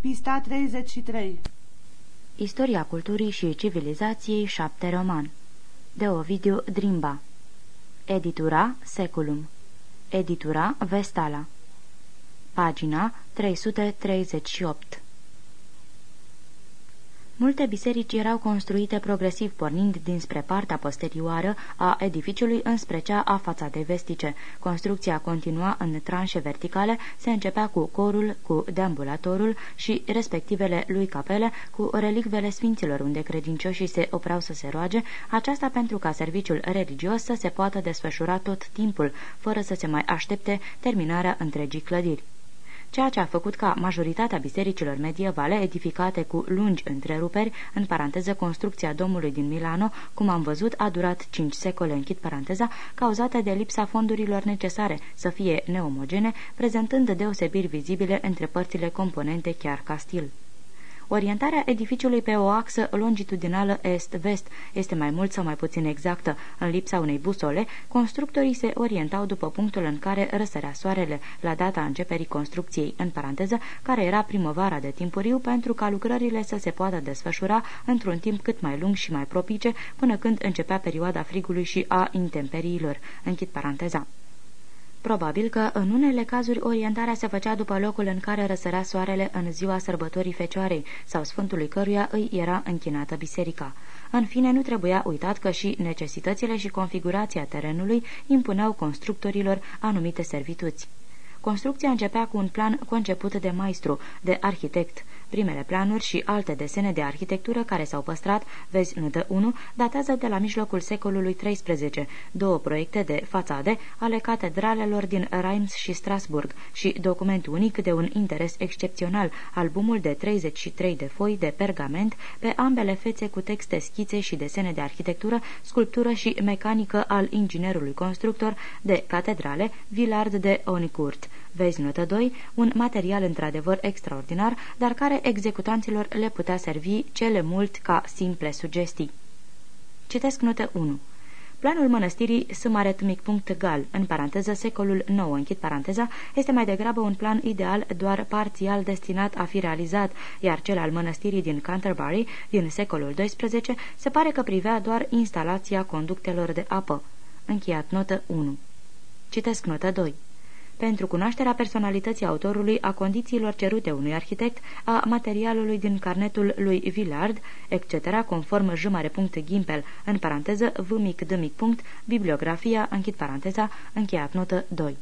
Pista 33 Istoria culturii și civilizației 7 roman. De Ovidiu Drimba. Editura Seculum. Editura Vestala. Pagina 338 Multe biserici erau construite progresiv pornind dinspre partea posterioară a edificiului înspre cea a fațadei vestice. Construcția continua în tranșe verticale, se începea cu corul, cu deambulatorul și respectivele lui capele, cu relicvele sfinților unde credincioșii se opreau să se roage, aceasta pentru ca serviciul religios să se poată desfășura tot timpul, fără să se mai aștepte terminarea întregii clădiri ceea ce a făcut ca majoritatea bisericilor medievale edificate cu lungi întreruperi, în paranteză construcția domului din Milano, cum am văzut, a durat cinci secole, închid paranteza, cauzate de lipsa fondurilor necesare să fie neomogene, prezentând deosebiri vizibile între părțile componente chiar ca stil. Orientarea edificiului pe o axă longitudinală est-vest este mai mult sau mai puțin exactă. În lipsa unei busole, constructorii se orientau după punctul în care răsărea soarele, la data începerii construcției, în paranteză, care era primăvara de timpuriu, pentru ca lucrările să se poată desfășura într-un timp cât mai lung și mai propice, până când începea perioada frigului și a intemperiilor. Închid paranteza. Probabil că, în unele cazuri, orientarea se făcea după locul în care răsărea soarele în ziua sărbătorii Fecioarei sau Sfântului căruia îi era închinată biserica. În fine, nu trebuia uitat că și necesitățile și configurația terenului impuneau constructorilor anumite servituți. Construcția începea cu un plan conceput de maestru, de arhitect, Primele planuri și alte desene de arhitectură care s-au păstrat, vezi notă 1, datează de la mijlocul secolului XIII, două proiecte de fațade ale catedralelor din Reims și Strasburg și document unic de un interes excepțional, albumul de 33 de foi de pergament pe ambele fețe cu texte schițe și desene de arhitectură, sculptură și mecanică al inginerului constructor de catedrale Villard de Onicourt. Vezi notă 2, un material într-adevăr extraordinar, dar care executanților le putea servi cele mult ca simple sugestii. Citesc notă 1. Planul mănăstirii gal, în paranteză secolul IX, închid paranteza, este mai degrabă un plan ideal doar parțial destinat a fi realizat, iar cel al mănăstirii din Canterbury, din secolul XII, se pare că privea doar instalația conductelor de apă. Încheiat notă 1. Citesc notă 2 pentru cunoașterea personalității autorului, a condițiilor cerute unui arhitect, a materialului din carnetul lui Villard, etc., conform Gimpel, în paranteză, v mic d mic punct, bibliografia, închid paranteza, încheiat notă 2.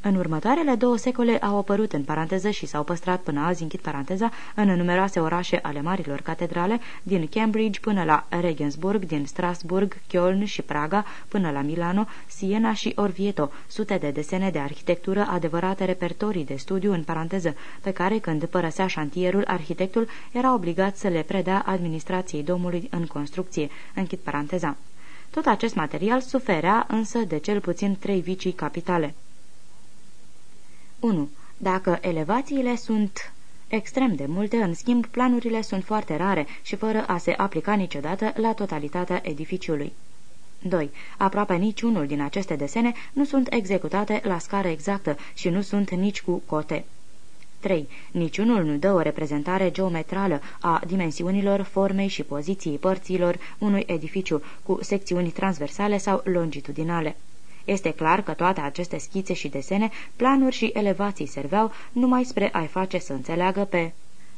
În următoarele două secole au apărut în paranteză și s-au păstrat până azi, închid paranteza, în numeroase orașe ale marilor catedrale, din Cambridge până la Regensburg, din Strasburg, Köln și Praga până la Milano, Siena și Orvieto, sute de desene de arhitectură, adevărate repertorii de studiu în paranteză, pe care când părăsea șantierul, arhitectul era obligat să le predea administrației domului în construcție, închid paranteza. Tot acest material suferea însă de cel puțin trei vicii capitale. 1. Dacă elevațiile sunt extrem de multe, în schimb, planurile sunt foarte rare și fără a se aplica niciodată la totalitatea edificiului. 2. Aproape niciunul din aceste desene nu sunt executate la scară exactă și nu sunt nici cu cote. 3. Niciunul nu dă o reprezentare geometrală a dimensiunilor, formei și poziției părților unui edificiu cu secțiuni transversale sau longitudinale. Este clar că toate aceste schițe și desene, planuri și elevații serveau numai spre a-i face să înțeleagă pe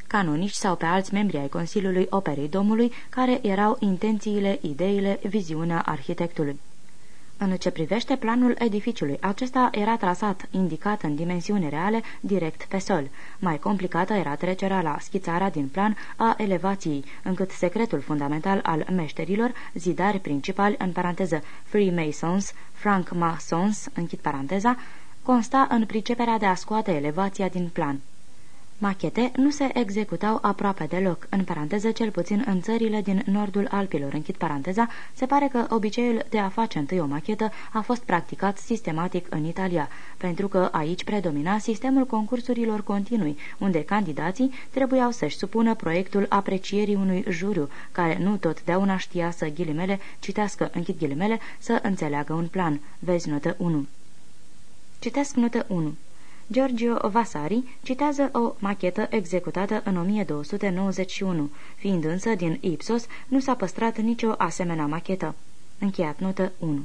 canonici sau pe alți membri ai Consiliului Operei Domnului, care erau intențiile, ideile, viziunea arhitectului. În ce privește planul edificiului, acesta era trasat, indicat în dimensiuni reale, direct pe sol. Mai complicată era trecerea la schițarea din plan a elevației, încât secretul fundamental al meșterilor, zidari principali, în paranteză Freemasons, Frank Masons, închid paranteza, consta în priceperea de a scoate elevația din plan. Machete nu se executau aproape deloc, în paranteză cel puțin în țările din nordul Alpilor, închid paranteza, se pare că obiceiul de a face întâi o machetă a fost practicat sistematic în Italia, pentru că aici predomina sistemul concursurilor continui, unde candidații trebuiau să-și supună proiectul aprecierii unui juriu, care nu totdeauna știa să ghilimele, citească, închid ghilimele, să înțeleagă un plan. Vezi notă 1. Citesc notă 1. Giorgio Vasari citează o machetă executată în 1291, fiind însă din Ipsos nu s-a păstrat nicio asemenea machetă. Încheiat notă 1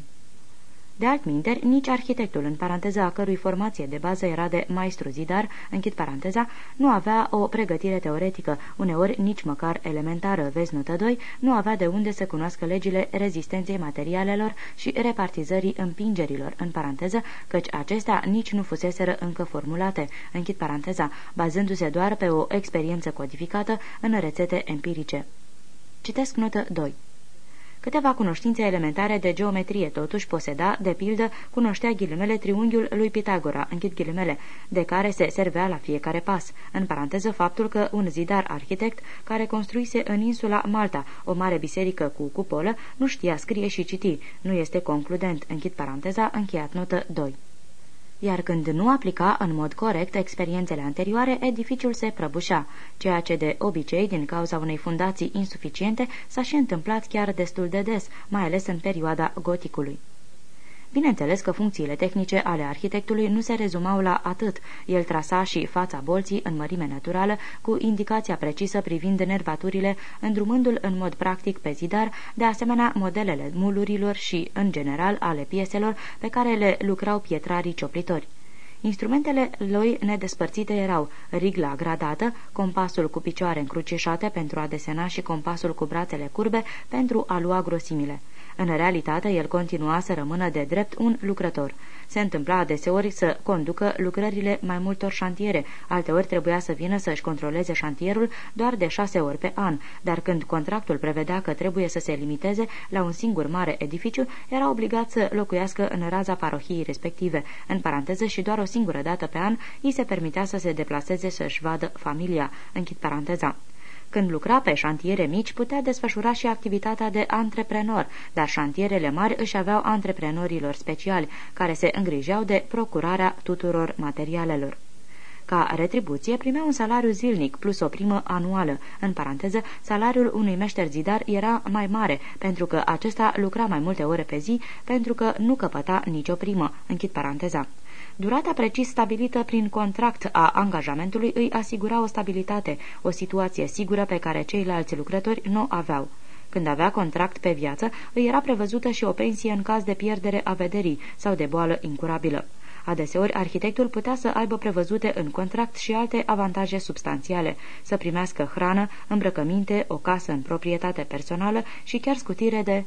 de altminteri, nici arhitectul, în paranteză a cărui formație de bază era de maestru zidar, închid paranteza, nu avea o pregătire teoretică, uneori nici măcar elementară, vezi notă 2, nu avea de unde să cunoască legile rezistenței materialelor și repartizării împingerilor, în paranteză, căci acestea nici nu fuseseră încă formulate, închid paranteza, bazându-se doar pe o experiență codificată în rețete empirice. Citesc notă 2. Câteva cunoștințe elementare de geometrie. Totuși poseda, de pildă, cunoștea ghilimele triunghiul lui Pitagora, închid ghilimele, de care se servea la fiecare pas. În paranteză faptul că un zidar arhitect care construise în insula Malta o mare biserică cu cupolă nu știa scrie și citi. Nu este concludent, închid paranteza, încheiat notă 2 iar când nu aplica în mod corect experiențele anterioare, edificiul se prăbușea, ceea ce de obicei, din cauza unei fundații insuficiente, s-a și întâmplat chiar destul de des, mai ales în perioada goticului. Bineînțeles că funcțiile tehnice ale arhitectului nu se rezumau la atât. El trasa și fața bolții în mărime naturală, cu indicația precisă privind nervaturile, îndrumându-l în mod practic pe zidar, de asemenea modelele mulurilor și, în general, ale pieselor pe care le lucrau pietrarii cioplitori. Instrumentele lui nedespărțite erau rigla gradată, compasul cu picioare încrucișate pentru a desena și compasul cu brațele curbe pentru a lua grosimile. În realitate, el continua să rămână de drept un lucrător. Se întâmpla adeseori să conducă lucrările mai multor șantiere, alteori trebuia să vină să-și controleze șantierul doar de șase ori pe an, dar când contractul prevedea că trebuie să se limiteze la un singur mare edificiu, era obligat să locuiască în raza parohiei respective, în paranteză și doar o singură dată pe an îi se permitea să se deplaseze să-și vadă familia, închid paranteza. Când lucra pe șantiere mici, putea desfășura și activitatea de antreprenor, dar șantierele mari își aveau antreprenorilor speciali, care se îngrijeau de procurarea tuturor materialelor. Ca retribuție primea un salariu zilnic plus o primă anuală. În paranteză, salariul unui meșter zidar era mai mare, pentru că acesta lucra mai multe ore pe zi, pentru că nu căpăta nicio primă. Închid paranteza. Durata precis stabilită prin contract a angajamentului îi asigura o stabilitate, o situație sigură pe care ceilalți lucrători nu aveau. Când avea contract pe viață, îi era prevăzută și o pensie în caz de pierdere a vederii sau de boală incurabilă. Adeseori, arhitectul putea să aibă prevăzute în contract și alte avantaje substanțiale, să primească hrană, îmbrăcăminte, o casă în proprietate personală și chiar scutire de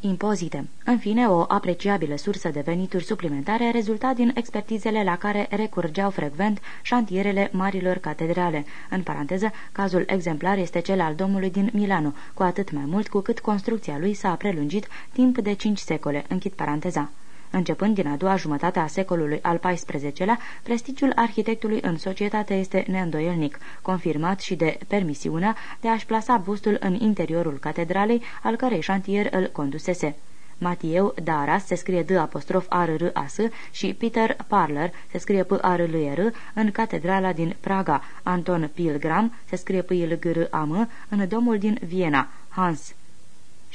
impozite. În fine, o apreciabilă sursă de venituri suplimentare rezulta din expertizele la care recurgeau frecvent șantierele marilor catedrale. În paranteză, cazul exemplar este cel al domnului din Milano, cu atât mai mult cu cât construcția lui s-a prelungit timp de cinci secole. Închid paranteza. Începând din a doua jumătate a secolului al XIV-lea, prestigiul arhitectului în societate este neîndoielnic, confirmat și de permisiunea de a-și plasa bustul în interiorul catedralei, al cărei șantier îl condusese. Matieu Daras se scrie D apostrof R R A S și Peter Parler se scrie P R L R în catedrala din Praga, Anton Pilgram se scrie P L G R A M în domul din Viena, Hans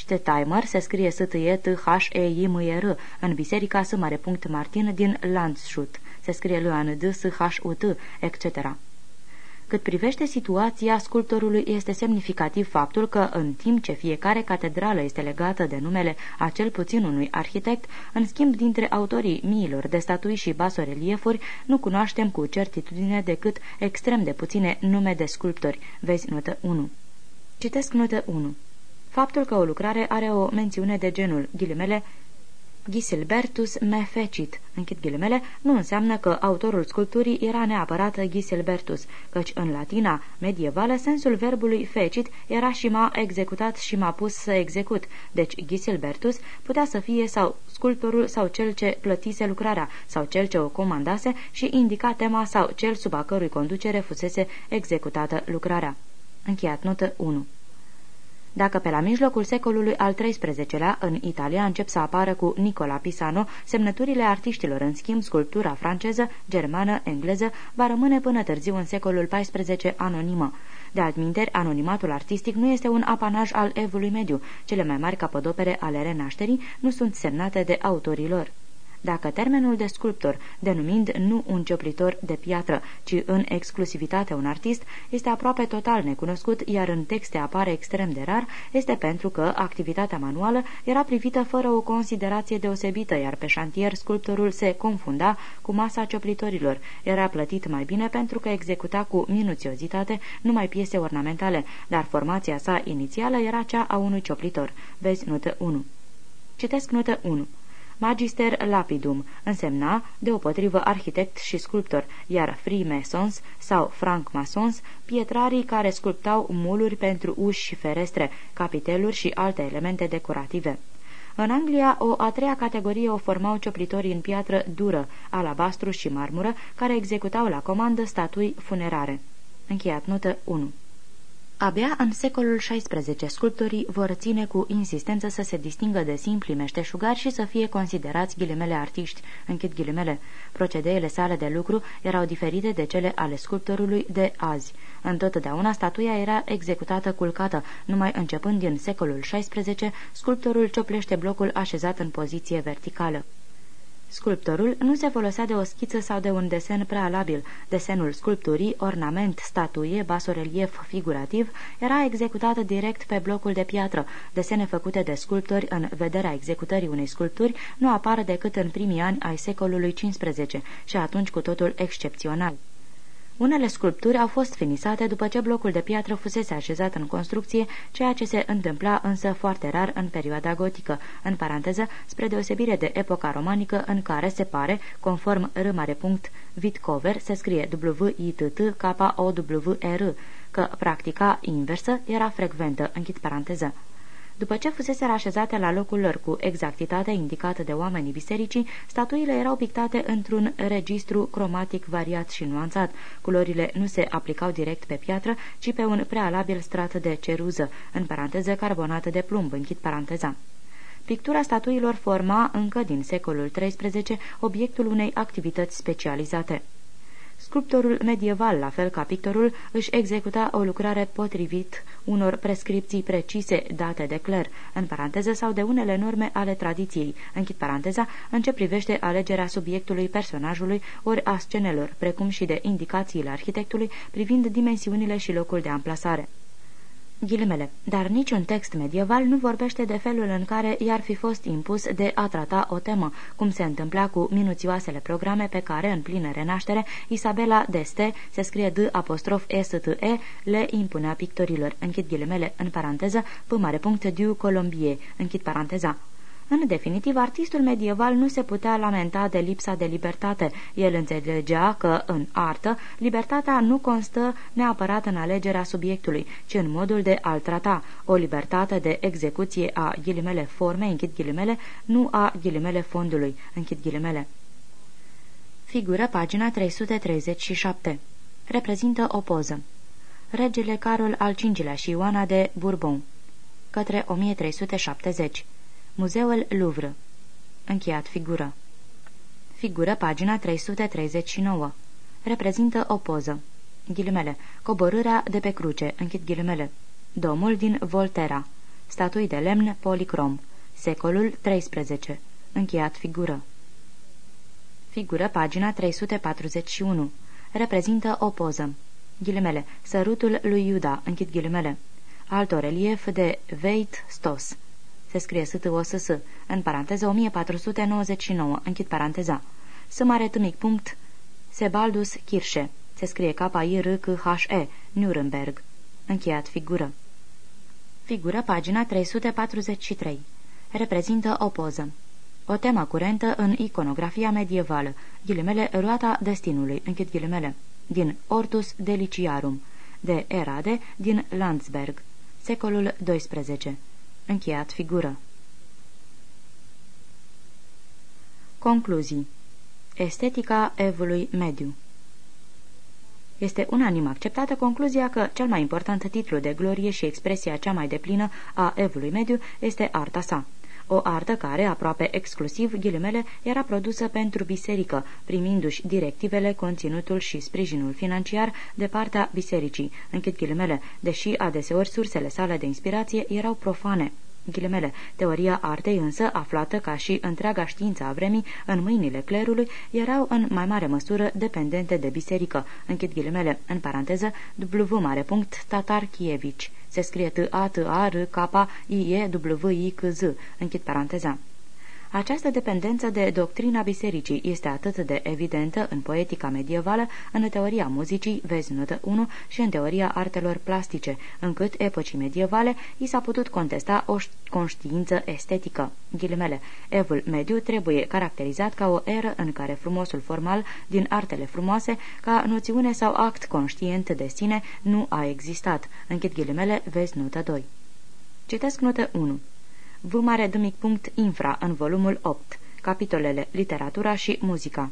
Stetaimer se scrie s t e t h e i m e r în biserica S. Martin din Landshut. Se scrie l a n d s h u t etc. Cât privește situația sculptorului, este semnificativ faptul că, în timp ce fiecare catedrală este legată de numele a cel puțin unui arhitect, în schimb dintre autorii miilor de statui și basoreliefuri, nu cunoaștem cu certitudine decât extrem de puține nume de sculptori. Vezi notă 1. Citesc notă 1. Faptul că o lucrare are o mențiune de genul, ghilimele, Gisilbertus me fecit, închid ghilimele, nu înseamnă că autorul sculpturii era neapărat Gisilbertus, căci în latina medievală sensul verbului fecit era și m-a executat și m-a pus să execut, deci Gisilbertus putea să fie sau sculptorul sau cel ce plătise lucrarea, sau cel ce o comandase și indica tema sau cel sub a cărui conducere fusese executată lucrarea. Încheiat notă 1 dacă pe la mijlocul secolului al XIII-lea în Italia încep să apară cu Nicola Pisano, semnăturile artiștilor, în schimb, sculptura franceză, germană, engleză, va rămâne până târziu în secolul XIV anonimă. De altminteri, anonimatul artistic nu este un apanaj al evului mediu. Cele mai mari capodopere ale renașterii nu sunt semnate de autorii lor. Dacă termenul de sculptor, denumind nu un cioplitor de piatră, ci în exclusivitate un artist, este aproape total necunoscut, iar în texte apare extrem de rar, este pentru că activitatea manuală era privită fără o considerație deosebită, iar pe șantier sculptorul se confunda cu masa cioplitorilor. Era plătit mai bine pentru că executa cu minuțiozitate numai piese ornamentale, dar formația sa inițială era cea a unui cioplitor. Vezi notă 1. Citesc notă 1. Magister lapidum însemna, deopotrivă arhitect și sculptor, iar freemasons sau francmasons, pietrarii care sculptau muluri pentru uși și ferestre, capiteluri și alte elemente decorative. În Anglia, o a treia categorie o formau cioplitorii în piatră dură, alabastru și marmură, care executau la comandă statui funerare. Încheiat notă 1 Abia în secolul XVI, sculptorii vor ține cu insistență să se distingă de simpli meșteșugari și să fie considerați ghilimele artiști, închid ghilimele. Procedeele sale de lucru erau diferite de cele ale sculptorului de azi. Întotdeauna statuia era executată culcată, numai începând din secolul XVI, sculptorul cioplește blocul așezat în poziție verticală. Sculptorul nu se folosea de o schiță sau de un desen prealabil. Desenul sculpturii, ornament, statuie, basorelief figurativ, era executat direct pe blocul de piatră. Desene făcute de sculptori în vederea executării unei sculpturi nu apar decât în primii ani ai secolului XV și atunci cu totul excepțional. Unele sculpturi au fost finisate după ce blocul de piatră fusese așezat în construcție, ceea ce se întâmpla însă foarte rar în perioada gotică, în paranteză, spre deosebire de epoca romanică în care se pare, conform r. Vitcover, se scrie W-I-T-T-K-O-W-R, că practica inversă era frecventă, închid paranteză. După ce fusese așezate la locul lor cu exactitate indicată de oamenii bisericii, statuile erau pictate într-un registru cromatic variat și nuanțat. Culorile nu se aplicau direct pe piatră, ci pe un prealabil strat de ceruză, în paranteză carbonată de plumb, închid paranteza. Pictura statuilor forma, încă din secolul XIII, obiectul unei activități specializate. Sculptorul medieval, la fel ca pictorul, își executa o lucrare potrivit unor prescripții precise date de cler, în paranteză sau de unele norme ale tradiției, închid paranteza, în ce privește alegerea subiectului personajului ori a scenelor, precum și de indicațiile arhitectului privind dimensiunile și locul de amplasare ghilimele, dar niciun text medieval nu vorbește de felul în care i-ar fi fost impus de a trata o temă, cum se întâmpla cu minuțioasele programe pe care, în plină renaștere, Isabela d'Este, se scrie D apostrof E S T E, le impunea pictorilor, închid ghilimele, în paranteză, p mare punct du Colombier, închid paranteza. În definitiv, artistul medieval nu se putea lamenta de lipsa de libertate. El înțelegea că, în artă, libertatea nu constă neapărat în alegerea subiectului, ci în modul de a-l trata, o libertate de execuție a ghilimele forme, închid ghilimele, nu a ghilimele fondului, închid ghilimele. Figură pagina 337. Reprezintă o poză. Regele Carol al V-lea și Ioana de Bourbon către 1370 Muzeul Louvre. Încheiat figură. Figură, pagina 339. Reprezintă o poză. Ghilimele. Coborârea de pe cruce. Închid ghilimele. Domul din Volterra. Statui de lemn policrom. Secolul 13. Încheiat figură. Figură, pagina 341. Reprezintă o poză. Ghilimele. Sărutul lui Iuda. Închid ghilimele. Alto relief de Veit Stos se scrie s t o s s în paranteză 1499, închid paranteza. S mare tâmic punct, Sebaldus Kirche, se scrie k i r k h e Nuremberg, încheiat figură. Figură, pagina 343. Reprezintă o poză. O temă curentă în iconografia medievală, ghilimele roata destinului, închid ghilimele, din Ortus Deliciarum, de Erade, din Landsberg, secolul XII. Încheiat figură. Concluzii Estetica evului mediu este unanim acceptată concluzia că cel mai important titlu de glorie și expresia cea mai deplină a evului mediu este arta sa. O artă care, aproape exclusiv, ghilimele, era produsă pentru biserică, primindu-și directivele, conținutul și sprijinul financiar de partea bisericii, închid ghilimele, deși adeseori sursele sale de inspirație erau profane. Ghilimele, teoria artei însă, aflată ca și întreaga știință a vremii în mâinile clerului, erau în mai mare măsură dependente de biserică. Închid ghilimele, în paranteză, W mare punct, Tatar Chievici. Se scrie T-A-T-A-R-K-I-E-W-I-C-Z. Închid paranteza. Această dependență de doctrina bisericii este atât de evidentă în poetica medievală, în teoria muzicii, vezi notă 1, și în teoria artelor plastice, încât epocii medievale i s-a putut contesta o conștiință estetică. Ghilimele, evul mediu trebuie caracterizat ca o eră în care frumosul formal din artele frumoase, ca noțiune sau act conștient de sine, nu a existat. Închid ghilimele, vezi notă 2. Citesc notă 1. V mare dumic punct infra în volumul 8, capitolele Literatura și Muzica.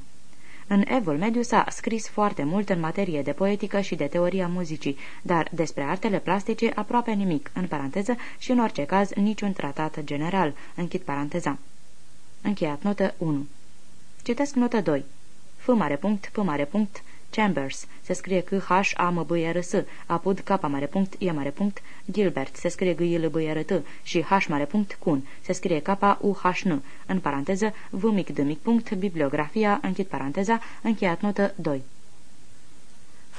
În Evul Mediu s-a scris foarte mult în materie de poetică și de teoria muzicii, dar despre artele plastice aproape nimic, în paranteză, și în orice caz niciun tratat general, închid paranteza. Încheiat notă 1. Citesc notă 2. F mare punct, P mare punct, Chambers, se scrie c h a m b r s. Apud K mare punct, E mare punct, Gilbert, se scrie g i l b r t și H mare punct, Kun, se scrie K u h n. În paranteză, V mic d mic punct, bibliografia, închid paranteza, încheiat notă 2.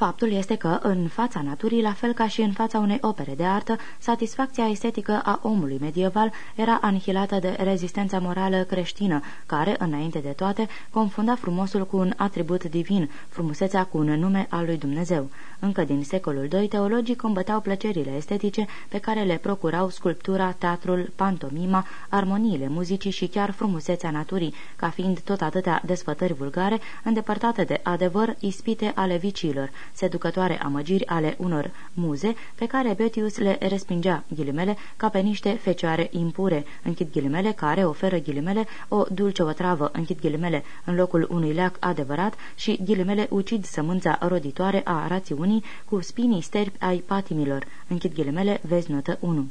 Faptul este că, în fața naturii, la fel ca și în fața unei opere de artă, satisfacția estetică a omului medieval era anihilată de rezistența morală creștină, care, înainte de toate, confunda frumosul cu un atribut divin, frumusețea cu un nume al lui Dumnezeu. Încă din secolul II, teologii combăteau plăcerile estetice pe care le procurau sculptura, teatrul, pantomima, armoniile muzicii și chiar frumusețea naturii, ca fiind tot atâtea desfătări vulgare, îndepărtate de adevăr, ispite ale viciilor, seducătoare amăgiri ale unor muze, pe care Betius le respingea, ghilimele, ca pe niște fecioare impure, închid ghilimele, care oferă ghilimele o dulce otravă, închid ghilimele, în locul unui leac adevărat și ghilimele ucid sămânța roditoare a rațiunii unii cu spinii sterpi ai patimilor. Închid ghilimele, vezi notă 1.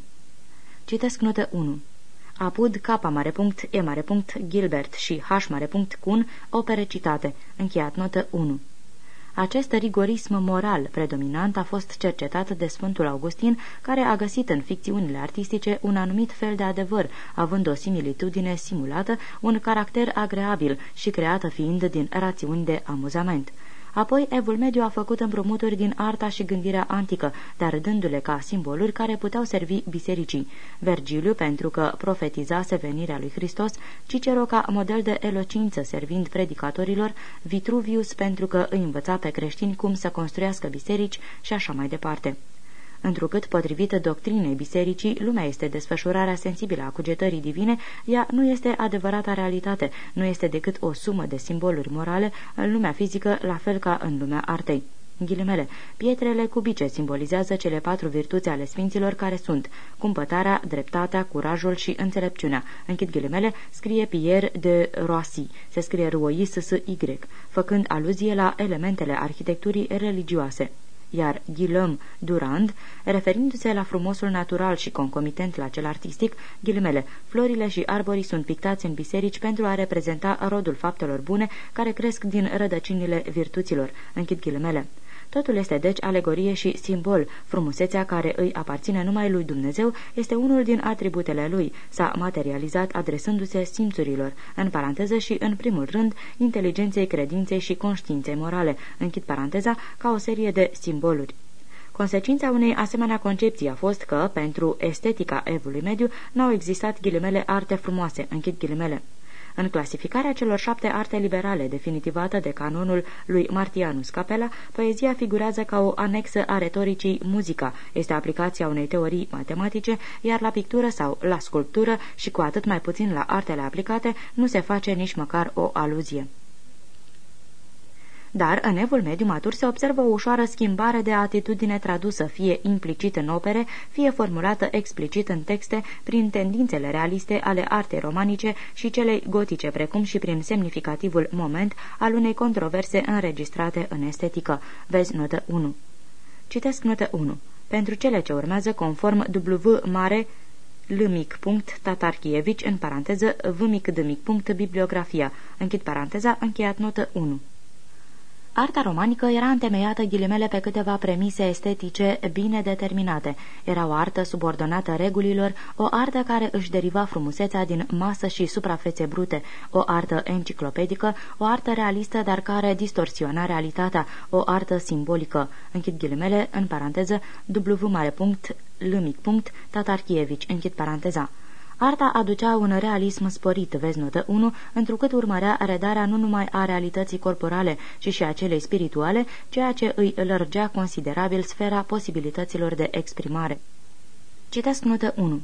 Citesc notă 1. Apud K mare punct, E mare punct, Gilbert și H mare punct, Cun, opere citate. Încheiat notă 1. Acest rigorism moral predominant a fost cercetat de Sfântul Augustin, care a găsit în ficțiunile artistice un anumit fel de adevăr, având o similitudine simulată, un caracter agreabil și creată fiind din rațiuni de amuzament. Apoi, Evul Mediu a făcut împrumuturi din arta și gândirea antică, dar dându-le ca simboluri care puteau servi bisericii. Vergiliu, pentru că profetizase venirea lui Hristos, Cicero ca model de elocință servind predicatorilor, Vitruvius pentru că îi învăța pe creștini cum să construiască biserici și așa mai departe întrucât, potrivit doctrinei bisericii, lumea este desfășurarea sensibilă a cugetării divine, ea nu este adevărata realitate, nu este decât o sumă de simboluri morale în lumea fizică, la fel ca în lumea artei. Ghilimele, pietrele cubice simbolizează cele patru virtuți ale sfinților care sunt cumpătarea, dreptatea, curajul și înțelepciunea. Închid ghilimele, scrie Pierre de Roissy, se scrie r o i s s y făcând aluzie la elementele arhitecturii religioase iar Guillaume Durand, referindu-se la frumosul natural și concomitent la cel artistic, ghilimele, florile și arborii sunt pictați în biserici pentru a reprezenta rodul faptelor bune care cresc din rădăcinile virtuților, închid ghilimele. Totul este deci alegorie și simbol. Frumusețea care îi aparține numai lui Dumnezeu este unul din atributele lui. S-a materializat adresându-se simțurilor, în paranteză și, în primul rând, inteligenței, credinței și conștiinței morale, închid paranteza, ca o serie de simboluri. Consecința unei asemenea concepții a fost că, pentru estetica evului mediu, n-au existat ghilimele arte frumoase, închid ghilimele. În clasificarea celor șapte arte liberale definitivată de canonul lui Martianus Capella, poezia figurează ca o anexă a retoricii muzica, este aplicația unei teorii matematice, iar la pictură sau la sculptură și cu atât mai puțin la artele aplicate nu se face nici măcar o aluzie. Dar în evul mediu matur se observă o ușoară schimbare de atitudine tradusă, fie implicit în opere, fie formulată explicit în texte, prin tendințele realiste ale artei romanice și celei gotice, precum și prin semnificativul moment al unei controverse înregistrate în estetică. Vezi notă 1. Citesc notă 1. Pentru cele ce urmează, conform W mare L mic punct Tatarchievici, în paranteză V mic D mic punct bibliografia, închid paranteza, încheiat notă 1. Arta romanică era întemeiată ghilimele pe câteva premise estetice bine determinate. Era o artă subordonată regulilor, o artă care își deriva frumusețea din masă și suprafețe brute, o artă enciclopedică, o artă realistă, dar care distorsiona realitatea, o artă simbolică. Închid ghilimele, în paranteză, W mare punct, L mic punct, Tatarchievici, închid paranteza. Arta aducea un realism sporit, vezi notă 1, întrucât urmărea redarea nu numai a realității corporale, ci și a celei spirituale, ceea ce îi lărgea considerabil sfera posibilităților de exprimare. Citesc notă 1.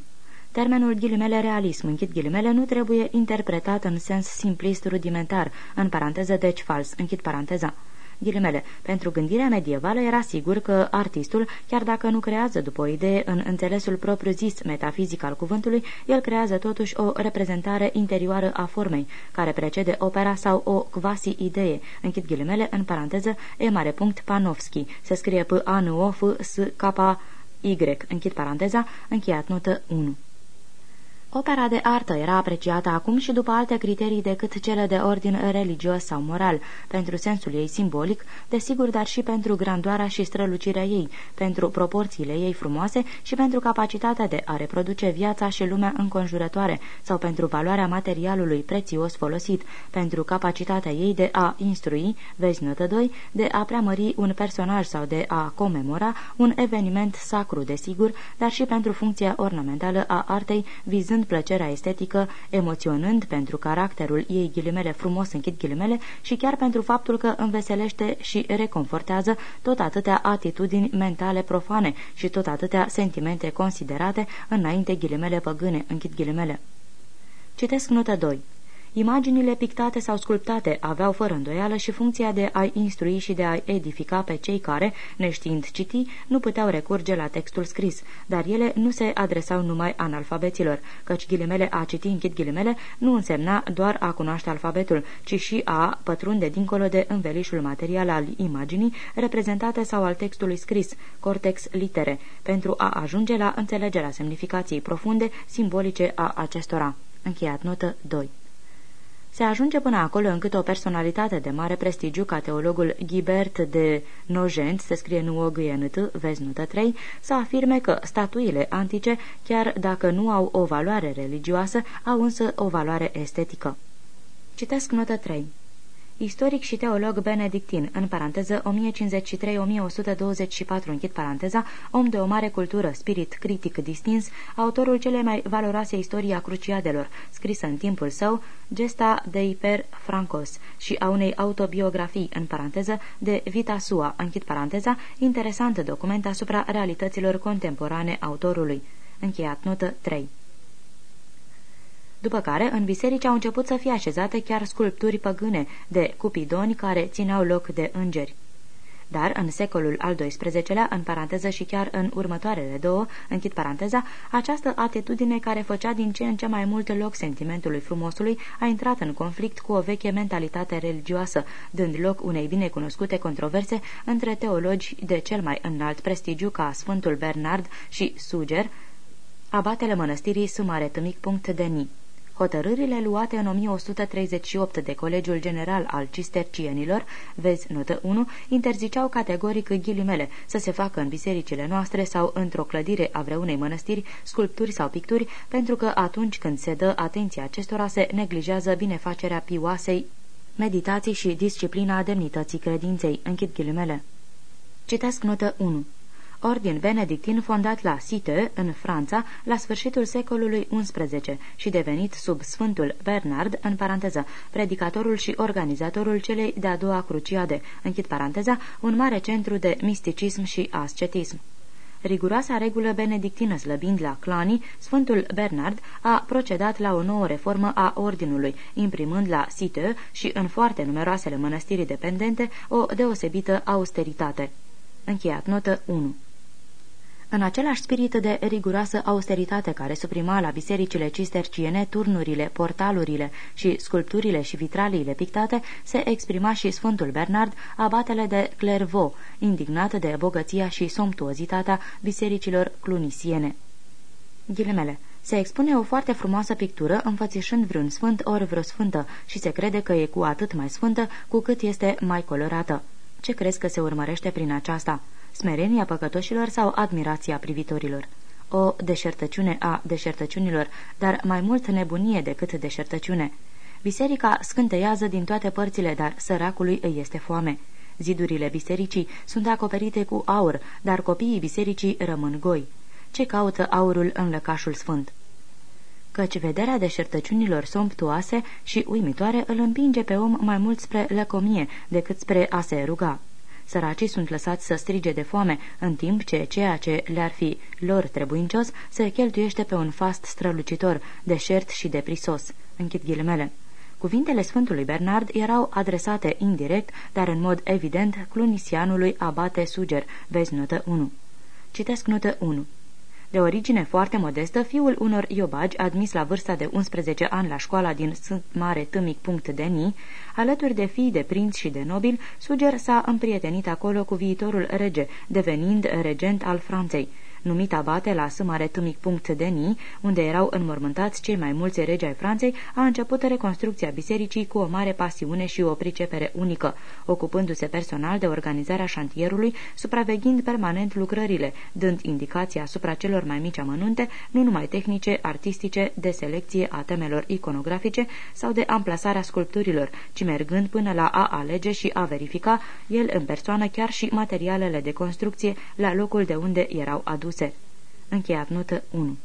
Termenul ghilimele realism, închid ghilimele, nu trebuie interpretat în sens simplist rudimentar, în paranteză deci fals, închid paranteza. Ghilimele, pentru gândirea medievală era sigur că artistul, chiar dacă nu creează după o idee în înțelesul propriu-zis metafizic al cuvântului, el creează totuși o reprezentare interioară a formei, care precede opera sau o quasi-idee. Închid ghilimele, în paranteză, e mare punct Panovski. Se scrie p a n o f s k y închid paranteza, încheiat notă 1. Opera de artă era apreciată acum și după alte criterii decât cele de ordin religios sau moral, pentru sensul ei simbolic, desigur, dar și pentru grandoarea și strălucirea ei, pentru proporțiile ei frumoase și pentru capacitatea de a reproduce viața și lumea înconjurătoare, sau pentru valoarea materialului prețios folosit, pentru capacitatea ei de a instrui, vezi notă 2, de a preamări un personaj sau de a comemora un eveniment sacru, desigur, dar și pentru funcția ornamentală a artei, vizând plăcerea estetică, emoționând pentru caracterul ei ghilimele frumos închid ghilimele și chiar pentru faptul că înveselește și reconfortează tot atâtea atitudini mentale profane și tot atâtea sentimente considerate înainte ghilimele păgâne închid ghilimele. Citesc notă 2. Imaginile pictate sau sculptate aveau fără îndoială și funcția de a instrui și de a edifica pe cei care, neștiind citi, nu puteau recurge la textul scris, dar ele nu se adresau numai analfabeților, căci ghilimele a citi închid ghilimele nu însemna doar a cunoaște alfabetul, ci și a pătrunde dincolo de învelișul material al imaginii reprezentate sau al textului scris, cortex litere, pentru a ajunge la înțelegerea semnificației profunde, simbolice a acestora. Încheiat notă 2 se ajunge până acolo încât o personalitate de mare prestigiu ca teologul Ghibert de Nogent, se scrie nu o gâienât, vezi notă 3, să afirme că statuile antice, chiar dacă nu au o valoare religioasă, au însă o valoare estetică. Citesc notă 3 istoric și teolog benedictin, în paranteză 1053-1124, închid paranteza, om de o mare cultură, spirit critic distins, autorul cele mai valoroase istorii a cruciadelor, scrisă în timpul său, Gesta de Iper Francos, și a unei autobiografii, în paranteză, de Vita Sua, închid paranteza, interesant document asupra realităților contemporane autorului. Încheiat notă 3 după care în biserici au început să fie așezate chiar sculpturi păgâne de cupidoni care țineau loc de îngeri. Dar în secolul al XII-lea, în paranteză și chiar în următoarele două, închid paranteza, această atitudine care făcea din ce în ce mai mult loc sentimentului frumosului a intrat în conflict cu o veche mentalitate religioasă, dând loc unei binecunoscute controverse între teologi de cel mai înalt prestigiu ca Sfântul Bernard și Suger, abatele mănăstirii Sumaretmic.deni. Hotărârile luate în 1138 de Colegiul General al Cistercienilor, vezi notă 1, interziceau categoric ghilimele să se facă în bisericile noastre sau într-o clădire a vreunei mănăstiri sculpturi sau picturi, pentru că atunci când se dă atenția acestora se neglijează binefacerea pioasei, meditații și disciplina demnității credinței. Închid ghilimele. Citesc notă 1 ordin benedictin fondat la Cite, în Franța, la sfârșitul secolului XI și devenit sub Sfântul Bernard, în paranteză, predicatorul și organizatorul celei de-a doua cruciade, închid paranteza, un mare centru de misticism și ascetism. Riguroasa regulă benedictină slăbind la Clani, Sfântul Bernard a procedat la o nouă reformă a ordinului, imprimând la Cite și în foarte numeroasele mănăstiri dependente o deosebită austeritate. Încheiat notă 1 în același spirit de riguroasă austeritate care suprima la bisericile cisterciene turnurile, portalurile și sculpturile și vitraliile pictate, se exprima și Sfântul Bernard, abatele de Clairvaux, indignat de bogăția și somptuozitatea bisericilor clunisiene. Ghilimele. Se expune o foarte frumoasă pictură înfățișând vreun sfânt ori vreo sfântă și se crede că e cu atât mai sfântă cu cât este mai colorată. Ce crezi că se urmărește prin aceasta? Smerenia păcătoșilor sau admirația privitorilor? O deșertăciune a deșertăciunilor, dar mai mult nebunie decât deșertăciune. Biserica scânteiază din toate părțile, dar săracului îi este foame. Zidurile bisericii sunt acoperite cu aur, dar copiii bisericii rămân goi. Ce caută aurul în lăcașul sfânt? Căci vederea deșertăciunilor somptuoase și uimitoare îl împinge pe om mai mult spre lăcomie decât spre a se ruga. Săracii sunt lăsați să strige de foame, în timp ce ceea ce le-ar fi lor trebuincios se cheltuiește pe un fast strălucitor, deșert și deprisos. Închid ghilimele. Cuvintele Sfântului Bernard erau adresate indirect, dar în mod evident, clunisianului Abate Suger. Vezi notă 1. Citesc notă 1. De origine foarte modestă, fiul unor iobagi, admis la vârsta de 11 ani la școala din Sânt Mare Tâmic Punct de Ni, alături de fii de prinți și de nobil, Suger s-a împrietenit acolo cu viitorul rege, devenind regent al Franței numit abate la de Ni, unde erau înmormântați cei mai mulți regi ai Franței, a început reconstrucția bisericii cu o mare pasiune și o pricepere unică, ocupându-se personal de organizarea șantierului, supraveghind permanent lucrările, dând indicații asupra celor mai mici amănunte, nu numai tehnice, artistice, de selecție a temelor iconografice sau de amplasarea sculpturilor, ci mergând până la a alege și a verifica, el în persoană chiar și materialele de construcție la locul de unde erau aduse produse. Încheiat notă 1